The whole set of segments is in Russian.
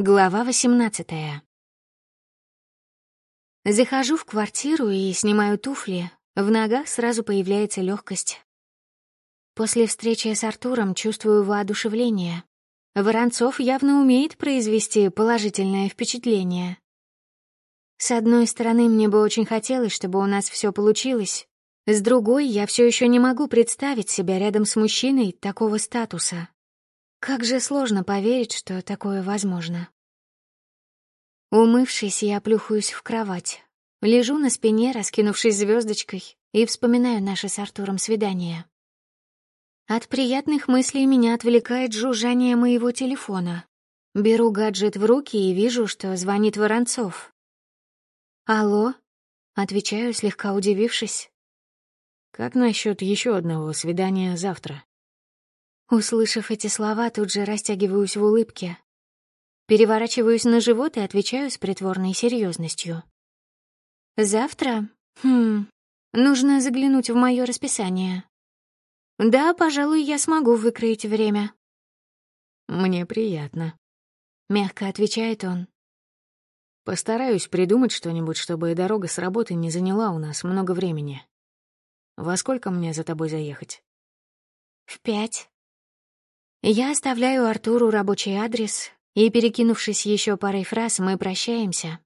Глава 18 Захожу в квартиру и снимаю туфли. В ногах сразу появляется легкость. После встречи с Артуром чувствую воодушевление. Воронцов явно умеет произвести положительное впечатление. С одной стороны, мне бы очень хотелось, чтобы у нас все получилось. С другой, я все еще не могу представить себя рядом с мужчиной такого статуса. Как же сложно поверить, что такое возможно. Умывшись, я плюхаюсь в кровать. Лежу на спине, раскинувшись звездочкой, и вспоминаю наше с Артуром свидание. От приятных мыслей меня отвлекает жужжание моего телефона. Беру гаджет в руки и вижу, что звонит Воронцов. «Алло?» — отвечаю, слегка удивившись. «Как насчет еще одного свидания завтра?» Услышав эти слова, тут же растягиваюсь в улыбке. Переворачиваюсь на живот и отвечаю с притворной серьезностью. «Завтра? Хм, нужно заглянуть в мое расписание. Да, пожалуй, я смогу выкроить время». «Мне приятно», — мягко отвечает он. «Постараюсь придумать что-нибудь, чтобы дорога с работы не заняла у нас много времени. Во сколько мне за тобой заехать?» «В пять». Я оставляю Артуру рабочий адрес, и, перекинувшись еще парой фраз, мы прощаемся.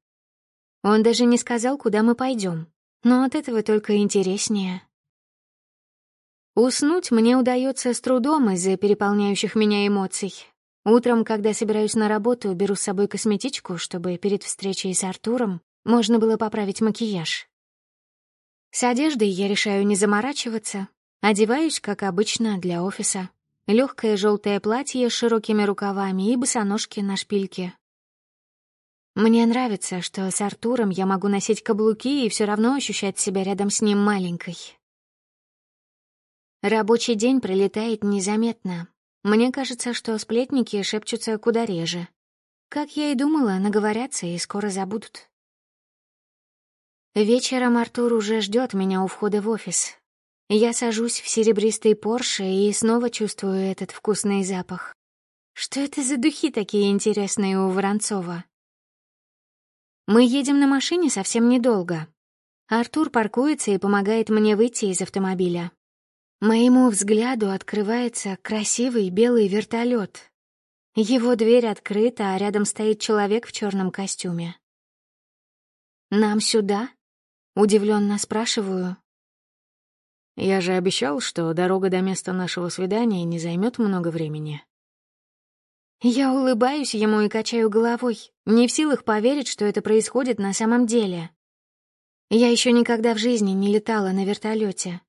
Он даже не сказал, куда мы пойдем, но от этого только интереснее. Уснуть мне удается с трудом из-за переполняющих меня эмоций. Утром, когда собираюсь на работу, беру с собой косметичку, чтобы перед встречей с Артуром можно было поправить макияж. С одеждой я решаю не заморачиваться, одеваюсь, как обычно, для офиса. Легкое желтое платье с широкими рукавами и босоножки на шпильке. Мне нравится, что с Артуром я могу носить каблуки и все равно ощущать себя рядом с ним маленькой. Рабочий день пролетает незаметно. Мне кажется, что сплетники шепчутся куда реже. Как я и думала, наговорятся и скоро забудут. Вечером Артур уже ждет меня у входа в офис. Я сажусь в серебристый Порше и снова чувствую этот вкусный запах. Что это за духи такие интересные у Воронцова? Мы едем на машине совсем недолго. Артур паркуется и помогает мне выйти из автомобиля. Моему взгляду открывается красивый белый вертолет. Его дверь открыта, а рядом стоит человек в черном костюме. «Нам сюда?» — удивленно спрашиваю, я же обещал, что дорога до места нашего свидания не займет много времени. Я улыбаюсь ему и качаю головой, не в силах поверить, что это происходит на самом деле. Я еще никогда в жизни не летала на вертолете.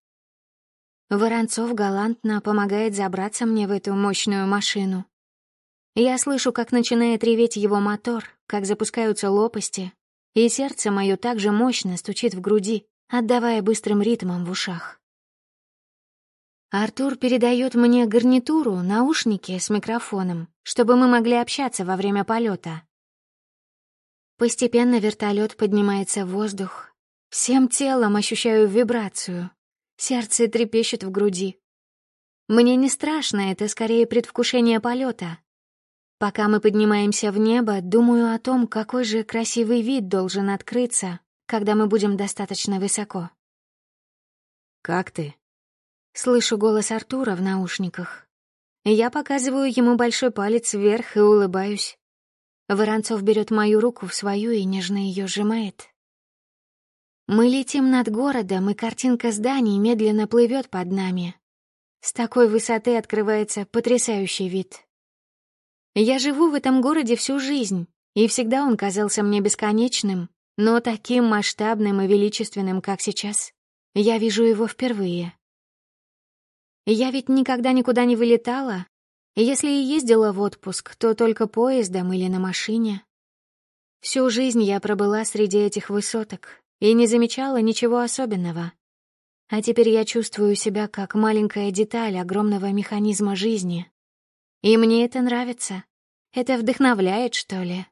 Воронцов галантно помогает забраться мне в эту мощную машину. Я слышу, как начинает реветь его мотор, как запускаются лопасти, и сердце мое также мощно стучит в груди, отдавая быстрым ритмом в ушах. Артур передает мне гарнитуру, наушники с микрофоном, чтобы мы могли общаться во время полета. Постепенно вертолет поднимается в воздух. Всем телом ощущаю вибрацию. Сердце трепещет в груди. Мне не страшно, это скорее предвкушение полета. Пока мы поднимаемся в небо, думаю о том, какой же красивый вид должен открыться, когда мы будем достаточно высоко. «Как ты?» Слышу голос Артура в наушниках. Я показываю ему большой палец вверх и улыбаюсь. Воронцов берет мою руку в свою и нежно ее сжимает. Мы летим над городом, и картинка зданий медленно плывет под нами. С такой высоты открывается потрясающий вид. Я живу в этом городе всю жизнь, и всегда он казался мне бесконечным, но таким масштабным и величественным, как сейчас. Я вижу его впервые. Я ведь никогда никуда не вылетала. Если и ездила в отпуск, то только поездом или на машине. Всю жизнь я пробыла среди этих высоток и не замечала ничего особенного. А теперь я чувствую себя как маленькая деталь огромного механизма жизни. И мне это нравится. Это вдохновляет, что ли.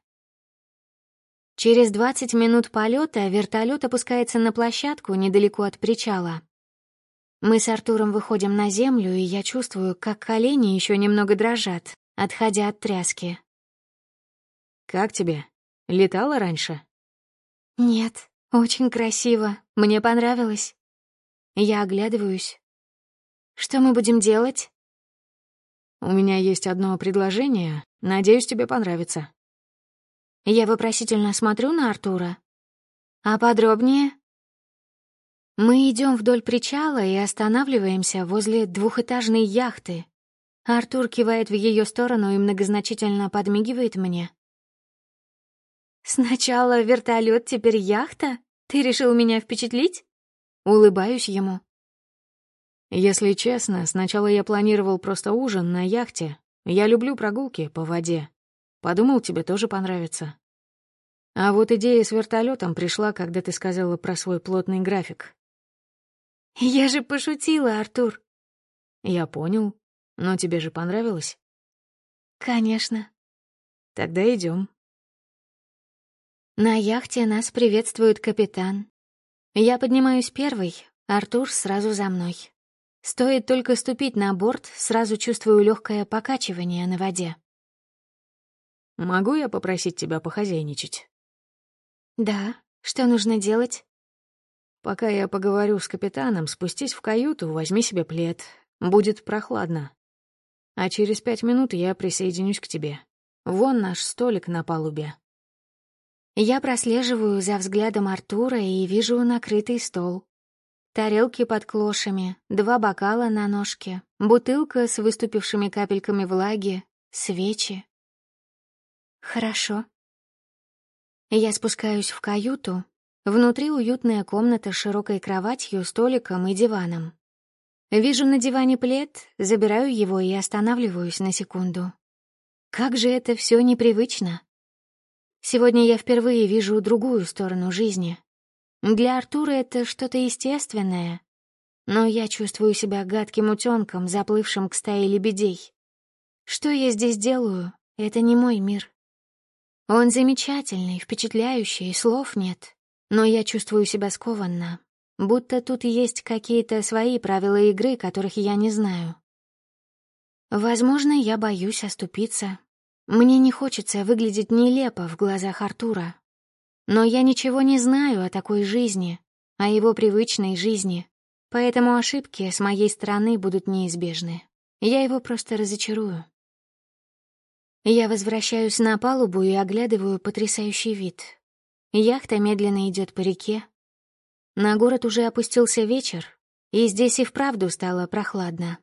Через 20 минут полета вертолет опускается на площадку недалеко от причала. Мы с Артуром выходим на землю, и я чувствую, как колени еще немного дрожат, отходя от тряски. Как тебе? Летала раньше?» «Нет, очень красиво. Мне понравилось». Я оглядываюсь. «Что мы будем делать?» «У меня есть одно предложение. Надеюсь, тебе понравится». Я вопросительно смотрю на Артура. «А подробнее?» Мы идем вдоль причала и останавливаемся возле двухэтажной яхты. Артур кивает в ее сторону и многозначительно подмигивает мне. «Сначала вертолет, теперь яхта? Ты решил меня впечатлить?» Улыбаюсь ему. Если честно, сначала я планировал просто ужин на яхте. Я люблю прогулки по воде. Подумал, тебе тоже понравится. А вот идея с вертолетом пришла, когда ты сказала про свой плотный график. «Я же пошутила, Артур». «Я понял. Но тебе же понравилось?» «Конечно». «Тогда идем. На яхте нас приветствует капитан. Я поднимаюсь первой, Артур сразу за мной. Стоит только ступить на борт, сразу чувствую легкое покачивание на воде. «Могу я попросить тебя похозяйничать?» «Да. Что нужно делать?» Пока я поговорю с капитаном, спустись в каюту, возьми себе плед. Будет прохладно. А через пять минут я присоединюсь к тебе. Вон наш столик на палубе. Я прослеживаю за взглядом Артура и вижу накрытый стол. Тарелки под клошами, два бокала на ножке, бутылка с выступившими капельками влаги, свечи. Хорошо. Я спускаюсь в каюту, Внутри уютная комната с широкой кроватью, столиком и диваном. Вижу на диване плед, забираю его и останавливаюсь на секунду. Как же это все непривычно. Сегодня я впервые вижу другую сторону жизни. Для Артура это что-то естественное, но я чувствую себя гадким утенком, заплывшим к стае лебедей. Что я здесь делаю? Это не мой мир. Он замечательный, впечатляющий, слов нет но я чувствую себя скованно, будто тут есть какие-то свои правила игры, которых я не знаю. Возможно, я боюсь оступиться. Мне не хочется выглядеть нелепо в глазах Артура. Но я ничего не знаю о такой жизни, о его привычной жизни, поэтому ошибки с моей стороны будут неизбежны. Я его просто разочарую. Я возвращаюсь на палубу и оглядываю потрясающий вид. Яхта медленно идет по реке. На город уже опустился вечер, и здесь и вправду стало прохладно.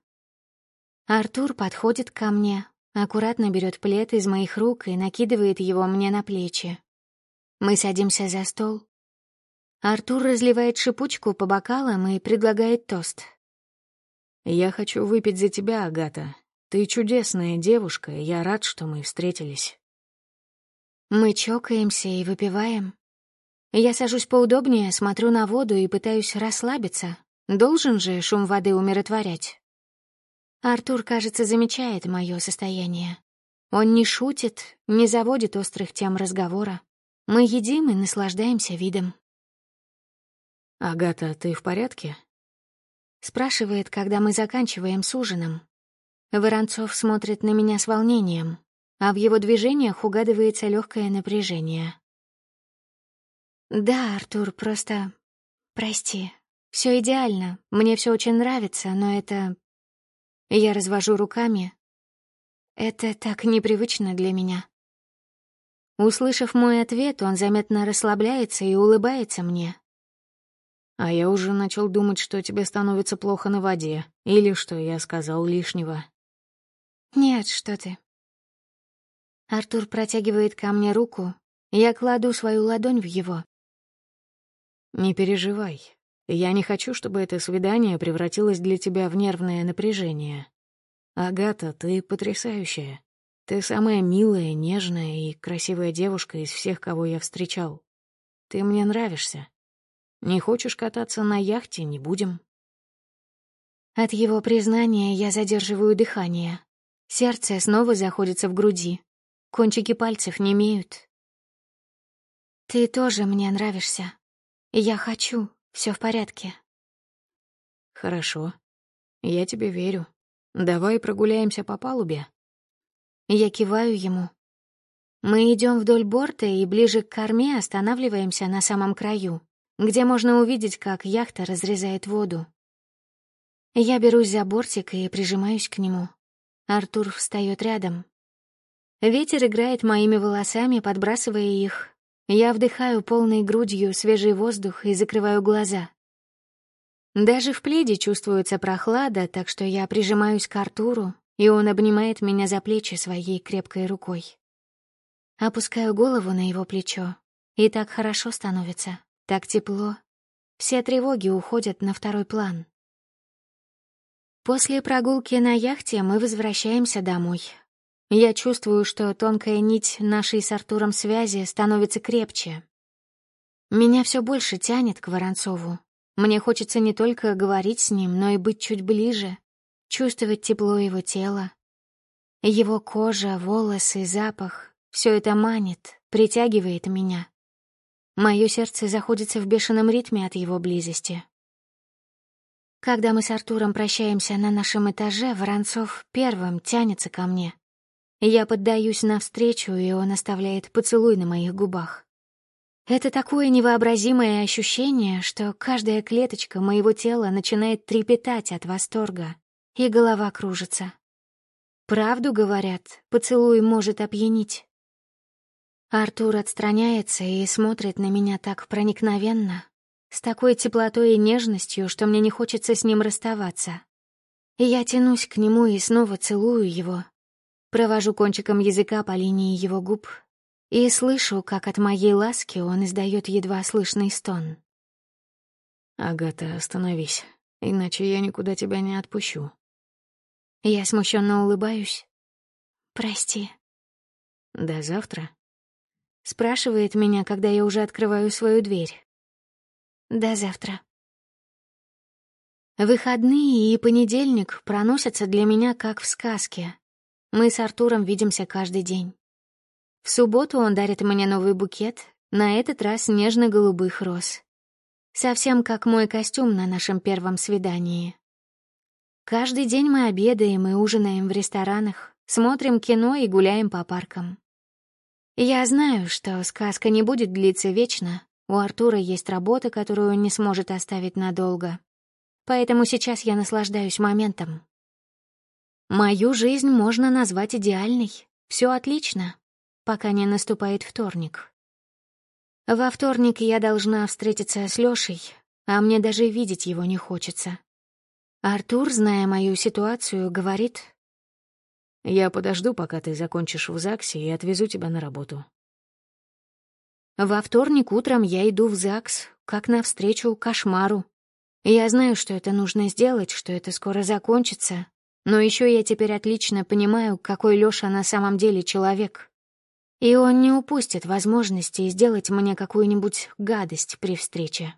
Артур подходит ко мне, аккуратно берет плед из моих рук и накидывает его мне на плечи. Мы садимся за стол. Артур разливает шипучку по бокалам и предлагает тост. «Я хочу выпить за тебя, Агата. Ты чудесная девушка, и я рад, что мы встретились». Мы чокаемся и выпиваем. Я сажусь поудобнее, смотрю на воду и пытаюсь расслабиться. Должен же шум воды умиротворять. Артур, кажется, замечает мое состояние. Он не шутит, не заводит острых тем разговора. Мы едим и наслаждаемся видом. «Агата, ты в порядке?» Спрашивает, когда мы заканчиваем с ужином. Воронцов смотрит на меня с волнением, а в его движениях угадывается легкое напряжение. Да, Артур, просто... Прости. Все идеально. Мне все очень нравится, но это... Я развожу руками. Это так непривычно для меня. Услышав мой ответ, он заметно расслабляется и улыбается мне. А я уже начал думать, что тебе становится плохо на воде, или что я сказал лишнего. Нет, что ты. Артур протягивает ко мне руку, я кладу свою ладонь в его. «Не переживай. Я не хочу, чтобы это свидание превратилось для тебя в нервное напряжение. Агата, ты потрясающая. Ты самая милая, нежная и красивая девушка из всех, кого я встречал. Ты мне нравишься. Не хочешь кататься на яхте — не будем». От его признания я задерживаю дыхание. Сердце снова заходится в груди. Кончики пальцев не имеют. «Ты тоже мне нравишься», я хочу, все в порядке. Хорошо. Я тебе верю. Давай прогуляемся по палубе. Я киваю ему. Мы идем вдоль борта и ближе к корме останавливаемся на самом краю, где можно увидеть, как яхта разрезает воду. Я берусь за бортик и прижимаюсь к нему. Артур встает рядом. Ветер играет моими волосами, подбрасывая их. Я вдыхаю полной грудью свежий воздух и закрываю глаза. Даже в пледе чувствуется прохлада, так что я прижимаюсь к Артуру, и он обнимает меня за плечи своей крепкой рукой. Опускаю голову на его плечо, и так хорошо становится, так тепло. Все тревоги уходят на второй план. После прогулки на яхте мы возвращаемся домой. Я чувствую, что тонкая нить нашей с Артуром связи становится крепче. Меня все больше тянет к Воронцову. Мне хочется не только говорить с ним, но и быть чуть ближе, чувствовать тепло его тела. Его кожа, волосы, запах все это манит, притягивает меня. Мое сердце заходится в бешеном ритме от его близости. Когда мы с Артуром прощаемся на нашем этаже, Воронцов первым тянется ко мне. Я поддаюсь навстречу, и он оставляет поцелуй на моих губах. Это такое невообразимое ощущение, что каждая клеточка моего тела начинает трепетать от восторга, и голова кружится. Правду говорят, поцелуй может опьянить. Артур отстраняется и смотрит на меня так проникновенно, с такой теплотой и нежностью, что мне не хочется с ним расставаться. Я тянусь к нему и снова целую его. Провожу кончиком языка по линии его губ и слышу, как от моей ласки он издает едва слышный стон. «Агата, остановись, иначе я никуда тебя не отпущу». Я смущенно улыбаюсь. «Прости». «До завтра». Спрашивает меня, когда я уже открываю свою дверь. До завтра. Выходные и понедельник проносятся для меня как в сказке. Мы с Артуром видимся каждый день. В субботу он дарит мне новый букет, на этот раз нежно-голубых роз. Совсем как мой костюм на нашем первом свидании. Каждый день мы обедаем и ужинаем в ресторанах, смотрим кино и гуляем по паркам. Я знаю, что сказка не будет длиться вечно. У Артура есть работа, которую он не сможет оставить надолго. Поэтому сейчас я наслаждаюсь моментом. Мою жизнь можно назвать идеальной. Все отлично, пока не наступает вторник. Во вторник я должна встретиться с Лёшей, а мне даже видеть его не хочется. Артур, зная мою ситуацию, говорит, я подожду, пока ты закончишь в ЗАГСе, и отвезу тебя на работу. Во вторник утром я иду в ЗАГС, как навстречу кошмару. Я знаю, что это нужно сделать, что это скоро закончится, но еще я теперь отлично понимаю, какой Лёша на самом деле человек. И он не упустит возможности сделать мне какую-нибудь гадость при встрече.